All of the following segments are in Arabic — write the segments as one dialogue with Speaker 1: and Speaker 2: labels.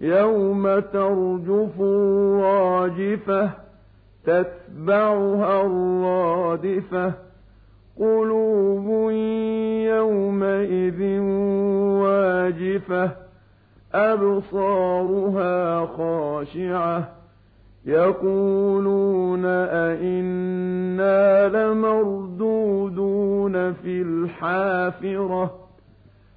Speaker 1: يوم ترجف الراجفة تتبعها الرادفة قلوب يومئذ واجفة أبصارها خاشعة يقولون أئنا لمردودون في الحافرة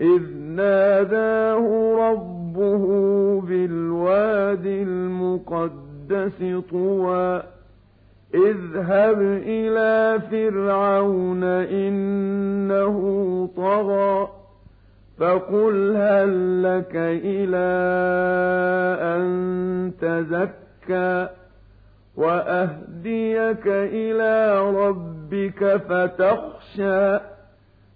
Speaker 1: إذ ناداه ربه بالواد المقدس طوى اذهب إلى فرعون إنه طغى فقل هل لك إلى أن تزكى؟ وأهديك إلى ربك فتخشى.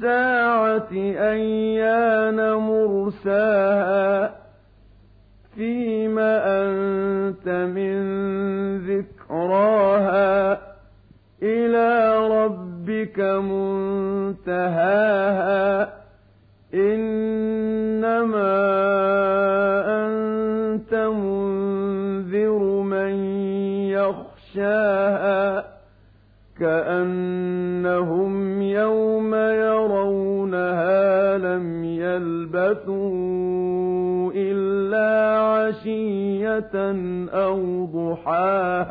Speaker 1: الساعة أيان مرساها فيم أنت من ذكراها إلى ربك منتهاها إنما أنت منذر من يخشاها كأنهم يلبثوا إلا عشية أو ضحاها